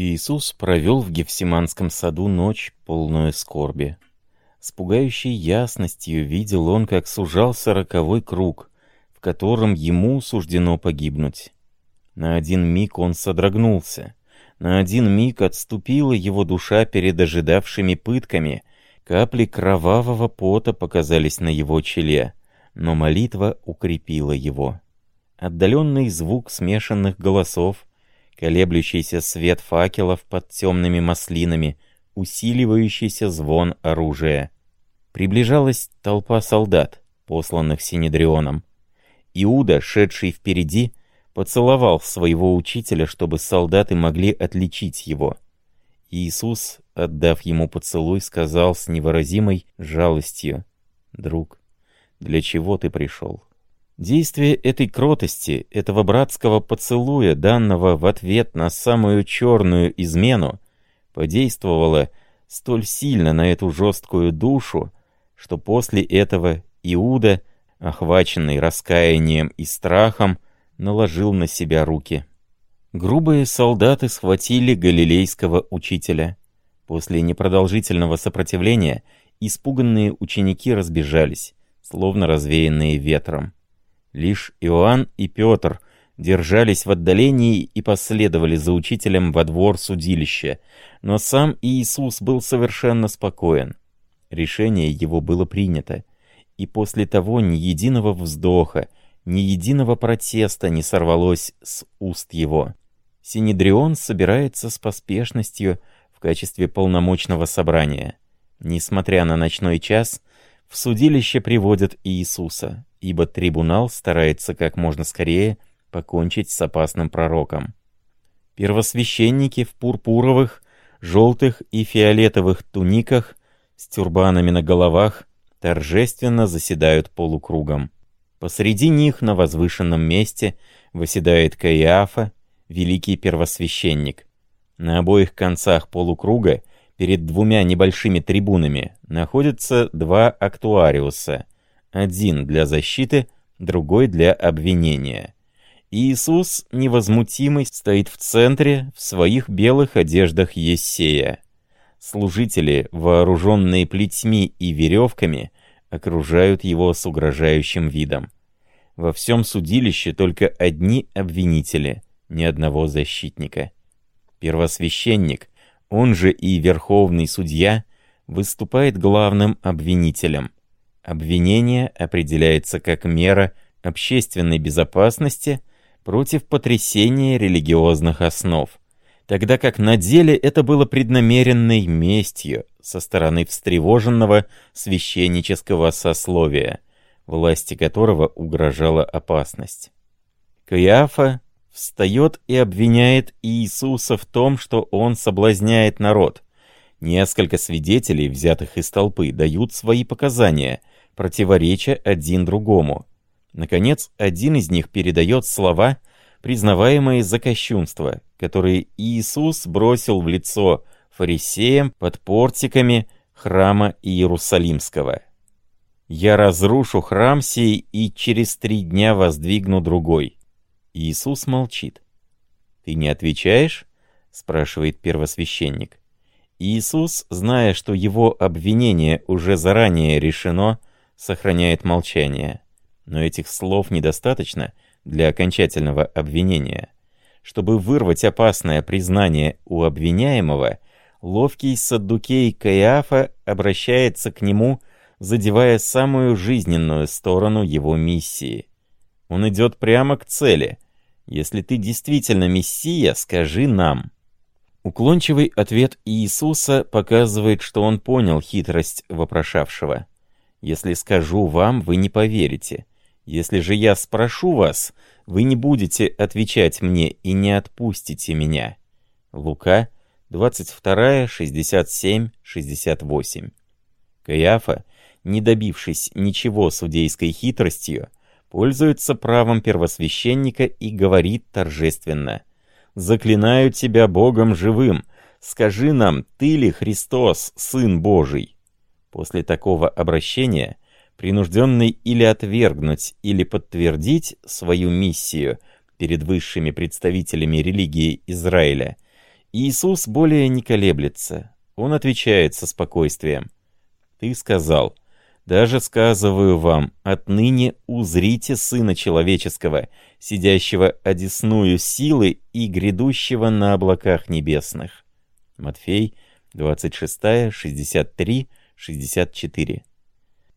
Иисус провел в Гефсиманском саду ночь, полную скорби. С пугающей ясностью видел он, как сужался роковой круг, в котором ему суждено погибнуть. На один миг он содрогнулся. На один миг отступила его душа перед ожидавшими пытками. Капли кровавого пота показались на его челе, но молитва укрепила его. Отдаленный звук смешанных голосов, колеблющийся свет факелов под темными маслинами, усиливающийся звон оружия. Приближалась толпа солдат, посланных Синедрионом. Иуда, шедший впереди, поцеловал своего учителя, чтобы солдаты могли отличить его. Иисус, отдав ему поцелуй, сказал с невыразимой жалостью, «Друг, для чего ты пришел?» Действие этой кротости, этого братского поцелуя, данного в ответ на самую черную измену, подействовало столь сильно на эту жесткую душу, что после этого Иуда, охваченный раскаянием и страхом, наложил на себя руки. Грубые солдаты схватили галилейского учителя. После непродолжительного сопротивления испуганные ученики разбежались, словно развеянные ветром. Лишь Иоанн и Петр держались в отдалении и последовали за учителем во двор судилища, но сам Иисус был совершенно спокоен. Решение его было принято, и после того ни единого вздоха, ни единого протеста не сорвалось с уст его. Синедрион собирается с поспешностью в качестве полномочного собрания. Несмотря на ночной час, в судилище приводят Иисуса, ибо трибунал старается как можно скорее покончить с опасным пророком. Первосвященники в пурпуровых, желтых и фиолетовых туниках с тюрбанами на головах торжественно заседают полукругом. Посреди них на возвышенном месте восседает Каиафа, великий первосвященник. На обоих концах полукруга, перед двумя небольшими трибунами, находятся два актуариуса — один для защиты, другой для обвинения. Иисус, невозмутимый, стоит в центре в своих белых одеждах Ессея. Служители, вооруженные плетьми и веревками, окружают его с угрожающим видом. Во всем судилище только одни обвинители, ни одного защитника. Первосвященник, он же и верховный судья, выступает главным обвинителем. Обвинение определяется как мера общественной безопасности против потрясения религиозных основ, тогда как на деле это было преднамеренной местью со стороны встревоженного священнического сословия, власти которого угрожала опасность. Каиафа встает и обвиняет Иисуса в том, что он соблазняет народ. Несколько свидетелей, взятых из толпы, дают свои показания — противореча один другому. Наконец, один из них передает слова, признаваемые за кощунство, которые Иисус бросил в лицо фарисеям под портиками храма Иерусалимского. «Я разрушу храм сей и через три дня воздвигну другой». Иисус молчит. «Ты не отвечаешь?» — спрашивает первосвященник. Иисус, зная, что его обвинение уже заранее решено, сохраняет молчание. Но этих слов недостаточно для окончательного обвинения. Чтобы вырвать опасное признание у обвиняемого, ловкий саддукей Каиафа обращается к нему, задевая самую жизненную сторону его миссии. Он идет прямо к цели. «Если ты действительно Мессия, скажи нам». Уклончивый ответ Иисуса показывает, что он понял хитрость вопрошавшего. Если скажу вам, вы не поверите. Если же я спрошу вас, вы не будете отвечать мне и не отпустите меня. Лука 22, 67, 68. Каиафа, не добившись ничего судейской хитростью, пользуется правом первосвященника и говорит торжественно. «Заклинаю тебя Богом живым, скажи нам, ты ли Христос, Сын Божий?» После такого обращения принужденный или отвергнуть, или подтвердить свою миссию перед высшими представителями религии Израиля, Иисус более не колеблется. Он отвечает со спокойствием. «Ты сказал, даже сказываю вам, отныне узрите Сына Человеческого, сидящего одесную силы и грядущего на облаках небесных». Матфей 26, 63, 64.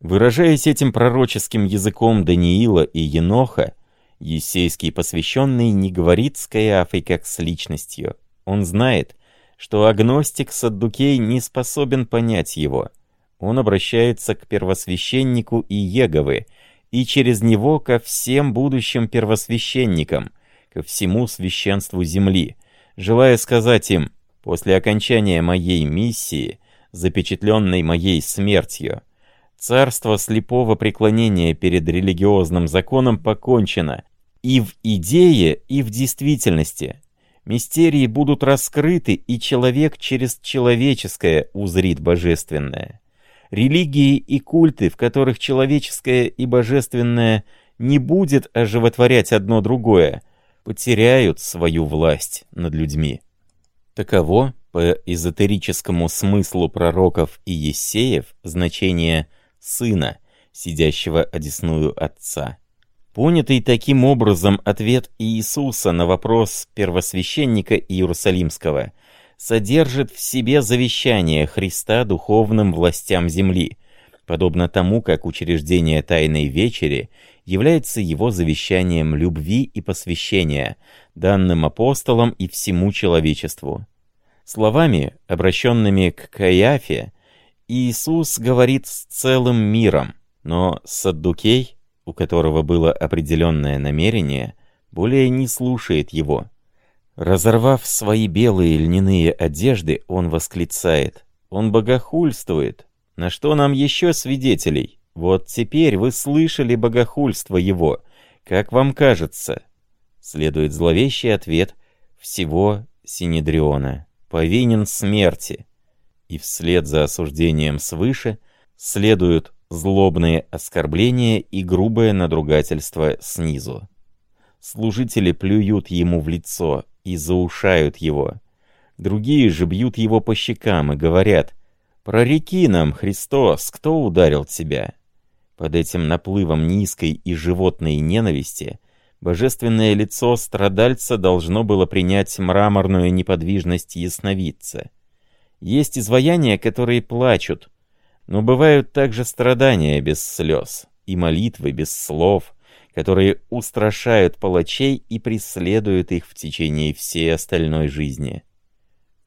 Выражаясь этим пророческим языком Даниила и Еноха, Есейский посвященный не говорит с Каиафой как с личностью. Он знает, что агностик Саддукей не способен понять его — он обращается к первосвященнику и Еговы, и через него ко всем будущим первосвященникам, ко всему священству земли, желая сказать им, после окончания моей миссии, запечатленной моей смертью, царство слепого преклонения перед религиозным законом покончено, и в идее, и в действительности. Мистерии будут раскрыты, и человек через человеческое узрит божественное. Религии и культы, в которых человеческое и божественное не будет оживотворять одно другое, потеряют свою власть над людьми. Таково, по эзотерическому смыслу пророков и ессеев, значение «сына», сидящего одесную Отца. Понятый таким образом ответ Иисуса на вопрос первосвященника Иерусалимского содержит в себе завещание Христа духовным властям земли, подобно тому, как учреждение Тайной Вечери является его завещанием любви и посвящения, данным апостолам и всему человечеству. Словами, обращенными к Каиафе, Иисус говорит с целым миром, но Саддукей, у которого было определенное намерение, более не слушает его. Разорвав свои белые льняные одежды, он восклицает. Он богохульствует. На что нам еще свидетелей? Вот теперь вы слышали богохульство его. Как вам кажется? Следует зловещий ответ всего Синедриона. Повинен смерти. И вслед за осуждением свыше следуют злобные оскорбления и грубое надругательство снизу. Служители плюют ему в лицо, и заушают его. Другие же бьют его по щекам и говорят, «Прореки нам, Христос, кто ударил тебя?» Под этим наплывом низкой и животной ненависти божественное лицо страдальца должно было принять мраморную неподвижность ясновидца. Есть изваяния, которые плачут, но бывают также страдания без слез и молитвы без слов — которые устрашают палачей и преследуют их в течение всей остальной жизни.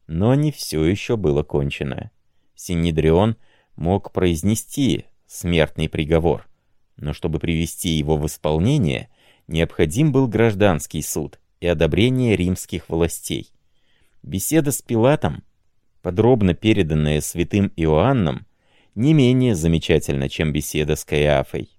Но не все еще было кончено. Синедрион мог произнести смертный приговор, но чтобы привести его в исполнение, необходим был гражданский суд и одобрение римских властей. Беседа с Пилатом, подробно переданная святым Иоанном, не менее замечательна, чем беседа с Каиафой.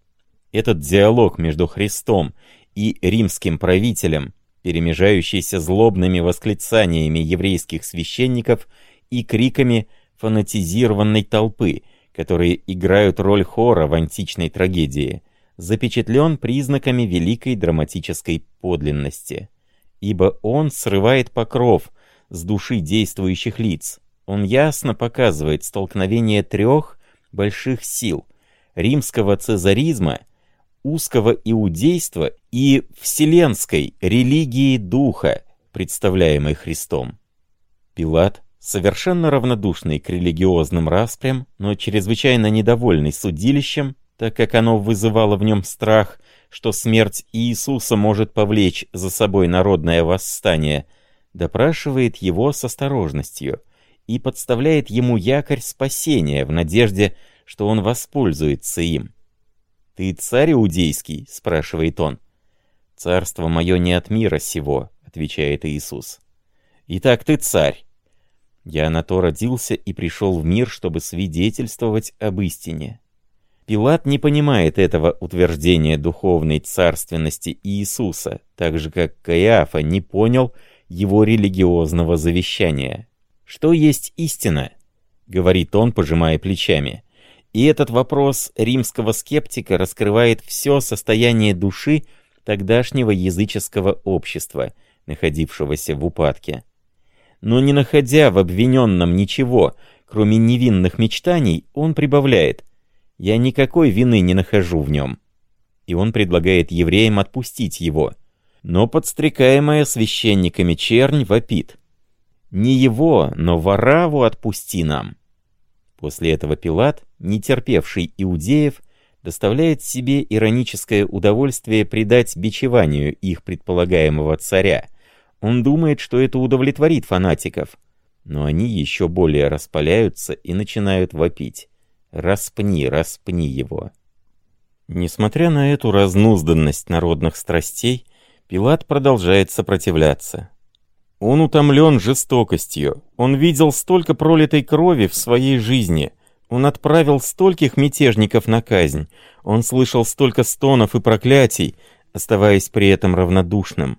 Этот диалог между Христом и римским правителем, перемежающийся злобными восклицаниями еврейских священников и криками фанатизированной толпы, которые играют роль хора в античной трагедии, запечатлен признаками великой драматической подлинности. Ибо он срывает покров с души действующих лиц. Он ясно показывает столкновение трех больших сил — римского цезаризма — узкого иудейства и вселенской религии духа, представляемой Христом. Пилат, совершенно равнодушный к религиозным распрям, но чрезвычайно недовольный судилищем, так как оно вызывало в нем страх, что смерть Иисуса может повлечь за собой народное восстание, допрашивает его с осторожностью и подставляет ему якорь спасения в надежде, что он воспользуется им. «Ты царь иудейский?» — спрашивает он. «Царство мое не от мира сего», — отвечает Иисус. «Итак, ты царь. Я на то родился и пришел в мир, чтобы свидетельствовать об истине». Пилат не понимает этого утверждения духовной царственности Иисуса, так же как Каиафа не понял его религиозного завещания. «Что есть истина?» — говорит он, пожимая плечами. И этот вопрос римского скептика раскрывает все состояние души тогдашнего языческого общества, находившегося в упадке. Но не находя в обвиненном ничего, кроме невинных мечтаний, он прибавляет «Я никакой вины не нахожу в нем». И он предлагает евреям отпустить его. Но подстрекаемая священниками чернь вопит «Не его, но Вараву отпусти нам». После этого Пилат, не терпевший иудеев, доставляет себе ироническое удовольствие придать бичеванию их предполагаемого царя. Он думает, что это удовлетворит фанатиков. Но они еще более распаляются и начинают вопить. «Распни, распни его!» Несмотря на эту разнузданность народных страстей, Пилат продолжает сопротивляться. Он утомлен жестокостью. Он видел столько пролитой крови в своей жизни — он отправил стольких мятежников на казнь, он слышал столько стонов и проклятий, оставаясь при этом равнодушным.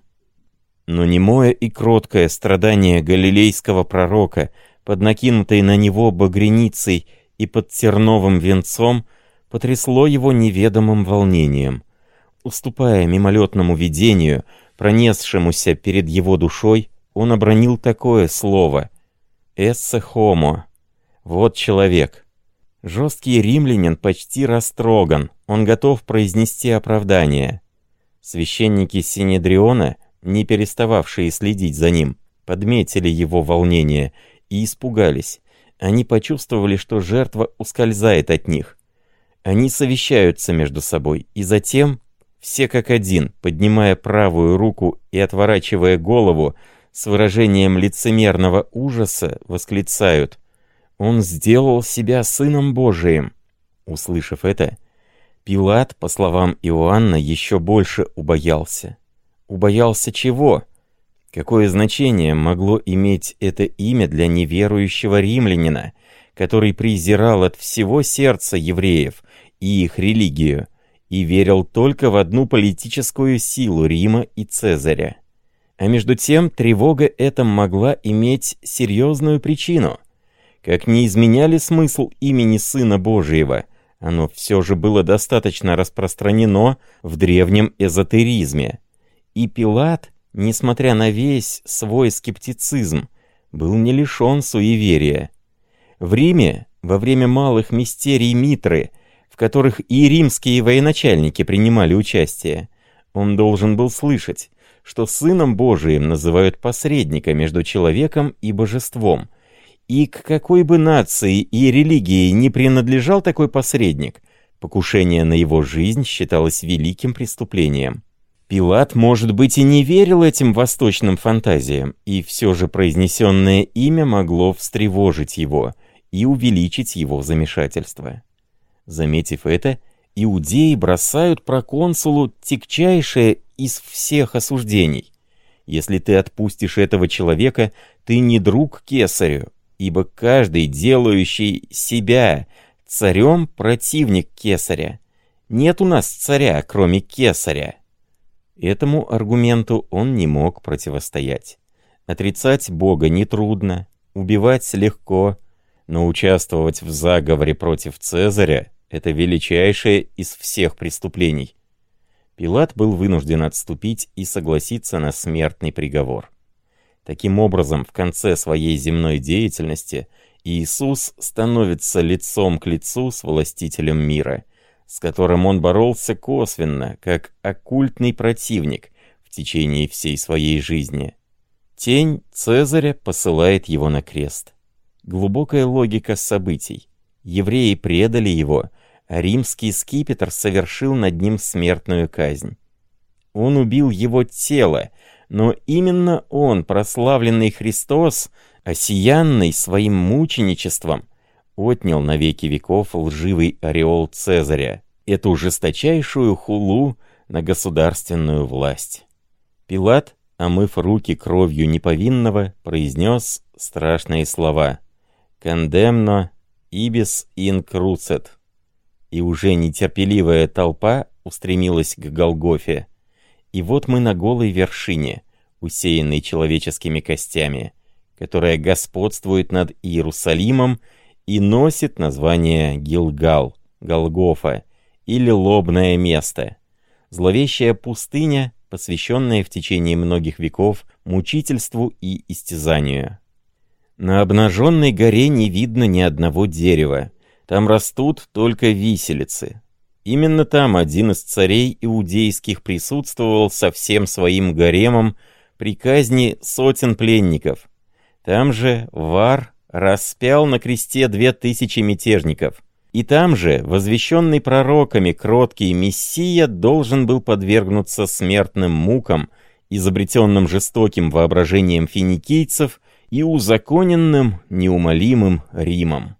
Но немое и кроткое страдание галилейского пророка, под накинутой на него багряницей и под терновым венцом, потрясло его неведомым волнением. Уступая мимолетному видению, пронесшемуся перед его душой, он обронил такое слово «Эссе хомо» — «Вот человек». Жесткий римлянин почти растроган, он готов произнести оправдание. Священники Синедриона, не перестававшие следить за ним, подметили его волнение и испугались. Они почувствовали, что жертва ускользает от них. Они совещаются между собой, и затем, все как один, поднимая правую руку и отворачивая голову, с выражением лицемерного ужаса восклицают — он сделал себя Сыном Божиим. Услышав это, Пилат, по словам Иоанна, еще больше убоялся. Убоялся чего? Какое значение могло иметь это имя для неверующего римлянина, который презирал от всего сердца евреев и их религию, и верил только в одну политическую силу Рима и Цезаря? А между тем тревога эта могла иметь серьезную причину — как не изменяли смысл имени Сына Божьего, оно все же было достаточно распространено в древнем эзотеризме. И Пилат, несмотря на весь свой скептицизм, был не лишен суеверия. В Риме, во время малых мистерий Митры, в которых и римские военачальники принимали участие, он должен был слышать, что Сыном Божиим называют посредника между человеком и божеством — и к какой бы нации и религии не принадлежал такой посредник, покушение на его жизнь считалось великим преступлением. Пилат, может быть, и не верил этим восточным фантазиям, и все же произнесенное имя могло встревожить его и увеличить его замешательство. Заметив это, иудеи бросают проконсулу тягчайшее из всех осуждений. Если ты отпустишь этого человека, ты не друг кесарю, ибо каждый, делающий себя царем, противник кесаря. Нет у нас царя, кроме кесаря. Этому аргументу он не мог противостоять. Отрицать Бога нетрудно, убивать легко, но участвовать в заговоре против Цезаря — это величайшее из всех преступлений. Пилат был вынужден отступить и согласиться на смертный приговор. Таким образом, в конце своей земной деятельности Иисус становится лицом к лицу с властителем мира, с которым он боролся косвенно, как оккультный противник в течение всей своей жизни. Тень Цезаря посылает его на крест. Глубокая логика событий. Евреи предали его, а римский скипетр совершил над ним смертную казнь. Он убил его тело, но именно он, прославленный Христос, осиянный своим мученичеством, отнял на веки веков лживый ореол Цезаря, эту жесточайшую хулу на государственную власть. Пилат, омыв руки кровью неповинного, произнес страшные слова «Кондемно ибис ин круцет». И уже нетерпеливая толпа устремилась к Голгофе, и вот мы на голой вершине, усеянной человеческими костями, которая господствует над Иерусалимом и носит название Гилгал, Голгофа или Лобное место. Зловещая пустыня, посвященная в течение многих веков мучительству и истязанию. На обнаженной горе не видно ни одного дерева. Там растут только виселицы. Именно там один из царей иудейских присутствовал со всем своим гаремом при казни сотен пленников. Там же Вар распял на кресте две тысячи мятежников. И там же, возвещенный пророками кроткий Мессия должен был подвергнуться смертным мукам, изобретенным жестоким воображением финикийцев и узаконенным неумолимым Римом.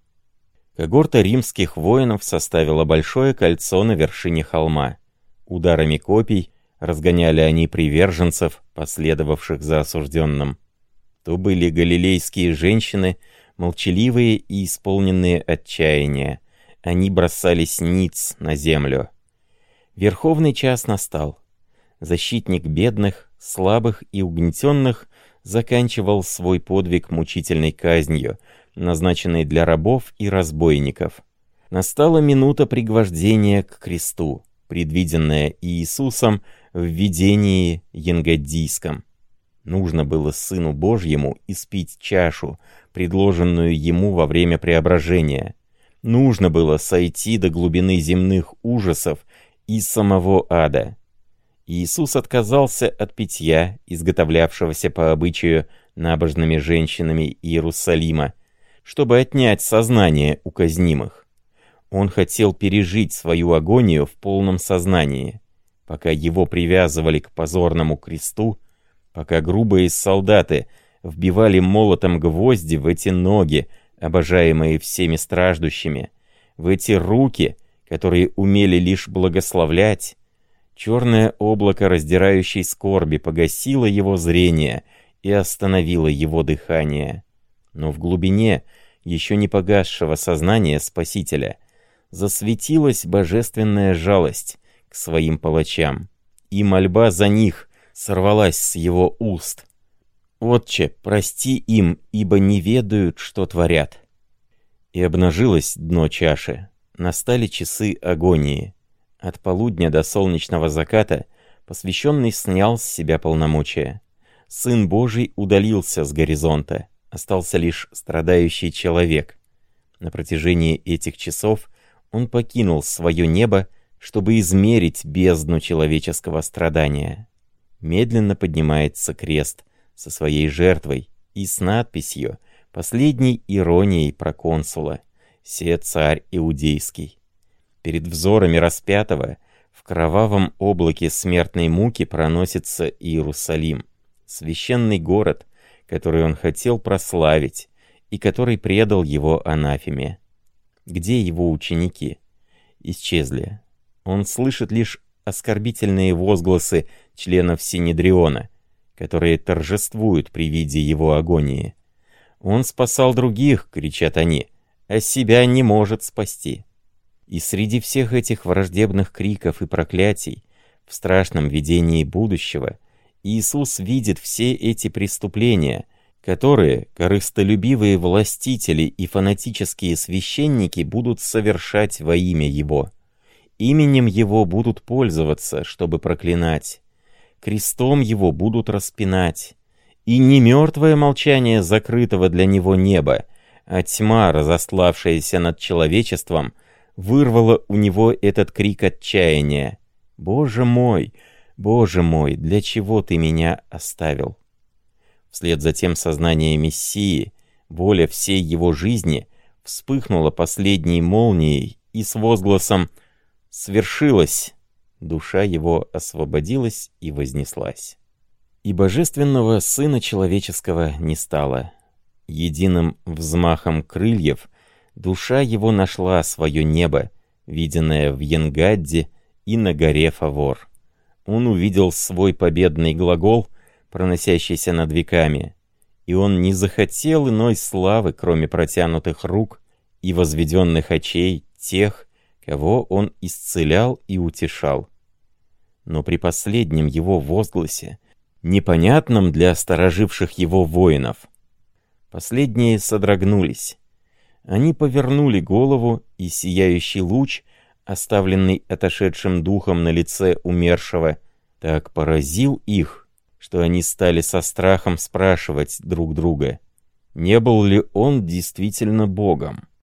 Когорта римских воинов составила большое кольцо на вершине холма. Ударами копий разгоняли они приверженцев, последовавших за осужденным. То были галилейские женщины, молчаливые и исполненные отчаяния, они бросались ниц на землю. Верховный час настал. Защитник бедных, слабых и угнетенных заканчивал свой подвиг мучительной казнью, назначенной для рабов и разбойников. Настала минута пригвождения к кресту, предвиденная Иисусом в видении янгадийском. Нужно было Сыну Божьему испить чашу, предложенную Ему во время преображения, Нужно было сойти до глубины земных ужасов и самого ада. Иисус отказался от питья, изготовлявшегося по обычаю набожными женщинами Иерусалима, чтобы отнять сознание у казнимых. Он хотел пережить свою агонию в полном сознании. Пока его привязывали к позорному кресту, пока грубые солдаты вбивали молотом гвозди в эти ноги, обожаемые всеми страждущими, в эти руки, которые умели лишь благословлять, черное облако раздирающей скорби погасило его зрение и остановило его дыхание. Но в глубине еще не погасшего сознания Спасителя засветилась божественная жалость к своим палачам, и мольба за них сорвалась с его уст, «Отче, прости им, ибо не ведают, что творят». И обнажилось дно чаши. Настали часы агонии. От полудня до солнечного заката посвященный снял с себя полномочия. Сын Божий удалился с горизонта. Остался лишь страдающий человек. На протяжении этих часов он покинул свое небо, чтобы измерить бездну человеческого страдания. Медленно поднимается крест, со своей жертвой и с надписью, последней иронией проконсула «Се царь иудейский». Перед взорами распятого в кровавом облаке смертной муки проносится Иерусалим, священный город, который он хотел прославить и который предал его анафеме. Где его ученики? Исчезли. Он слышит лишь оскорбительные возгласы членов Синедриона — которые торжествуют при виде его агонии. «Он спасал других», — кричат они, — «а себя не может спасти». И среди всех этих враждебных криков и проклятий, в страшном видении будущего, Иисус видит все эти преступления, которые корыстолюбивые властители и фанатические священники будут совершать во имя Его. Именем Его будут пользоваться, чтобы проклинать крестом его будут распинать. И не мертвое молчание закрытого для него неба, а тьма, разославшаяся над человечеством, вырвала у него этот крик отчаяния. «Боже мой! Боже мой! Для чего ты меня оставил?» Вслед за тем сознание Мессии, воля всей его жизни, вспыхнула последней молнией и с возгласом «Свершилось!» душа его освободилась и вознеслась. И божественного Сына Человеческого не стало. Единым взмахом крыльев душа его нашла свое небо, виденное в Янгадде и на горе Фавор. Он увидел свой победный глагол, проносящийся над веками, и он не захотел иной славы, кроме протянутых рук и возведенных очей тех, кого он исцелял и утешал. Но при последнем его возгласе, непонятном для стороживших его воинов, последние содрогнулись. Они повернули голову, и сияющий луч, оставленный отошедшим духом на лице умершего, так поразил их, что они стали со страхом спрашивать друг друга, Не был ли он действительно Богом?